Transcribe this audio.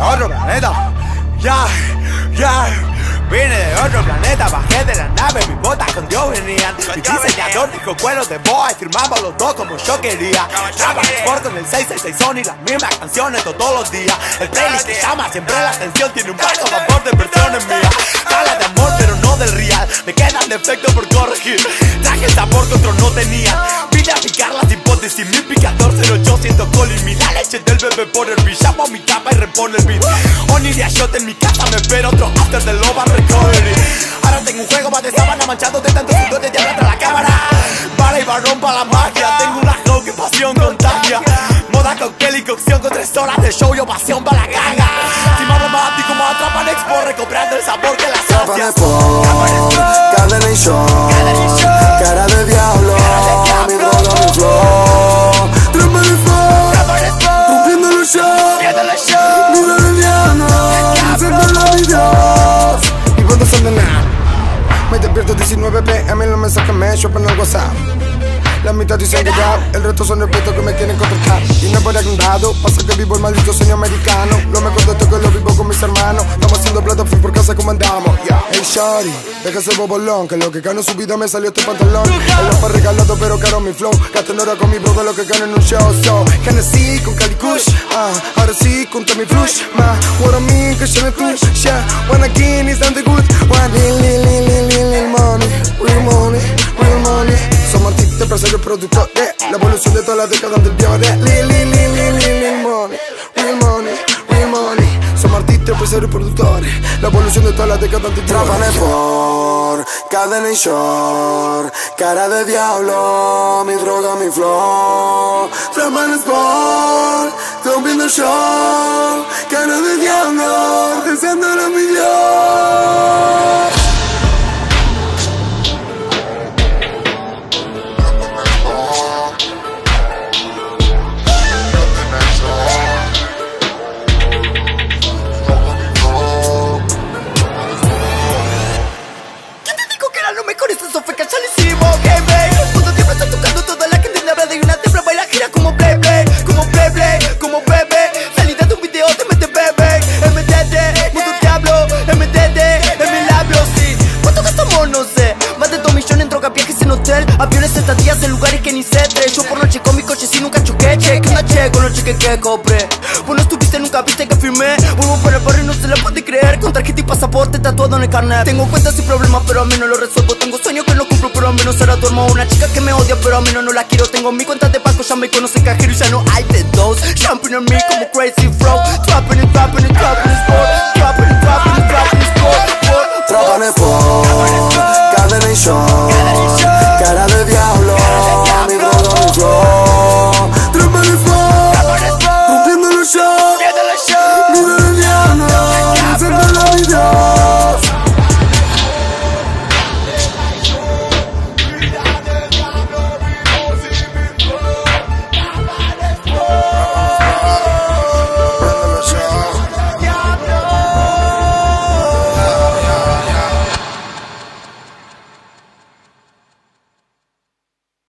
de otro planeta. Ya, ya. Vine de otro planeta, bajé de la nave, mis botas con Dios venían. Mi diseñador dijo cuelos de boa y firmamos los dos como yo quería. Trabajé corto en el 666 Sony, las mismas canciones todos los días. El playlist que llama siempre la atención tiene un bajo vapor de versiones mías. Habla de amor, pero no me quedan defectos por corregir. Traje el sabor que otros no tenían. Vine a picar las hipótesis, mi picador 0800 Colin. La leche del bebé por el. Llamo a mi capa y repone el beat. Oni de shot en mi casa, me espera otro after de Loba Recovery. Ahora tengo un juego más de sábana manchado de tanto sudor de diablo la cámara. Para y varón para la magia. Tengo una flow que pasión contagia. Moda cóctel y cocción con tres horas de show y pasión para la ganga. Expo, recobrando el sabor que la Trapane sacia. por Cadena y short Cara de diablo Mi droga, mi flow Trapane por Rompiendo los shows. Vida de diablo Enfrentando a mi Dios Y cuando son de nada Me despierto 19 pm Los mensajes me chopan el WhatsApp. La mitad dicen que ya, el resto son respetos que me quieren contratar Y no por agrandado, pasa que vivo el maldito sueño americano. Lo mejor fin por casa como andamos yeah. Hey shawty, deja ese bobolón Que lo que gano su vida me salió este pantalón. El fue regalado pero caro mi flow. Gasto hora con mi bro de lo que gano en un show So, Hennessy con Cali Kush ah, Ahora sí, con Tommy Flush Ma, what I mean, que yo me push Yeah, when again is on the good One, lil, lil, lil, lil, lil, lil money Real money, real money. Somos artistas, empresarios, productores La evolución de todas las décadas del diablo Lil, lil, lil, lil, lil, lil money Real money, artistas, empresarios, productores La evolución de todas las décadas diablo Trapane por Cadena y short. Cara de diablo Mi droga, mi flow. Trapane por Rompiendo show. Cara de diablo Deseándole a mi estadías en lugares que ni sé Yo por noche con mi coche si nunca choqué Che, que una che con el cheque que compré. Vos no estuviste, nunca viste que firmé. Vuelvo para el barrio y no se la puede creer. Con tarjeta y pasaporte tatuado en el carnet. Tengo cuentas y problemas pero a mí no lo resuelvo. Tengo sueños que no cumplo pero a mí no se la duermo. Una chica que me odia pero a mí no, no la quiero. Tengo mi cuenta de banco, ya me conoce cajero y ya no hay de dos. Jumping en mí como crazy flow Trapping and trapping and trapping and sport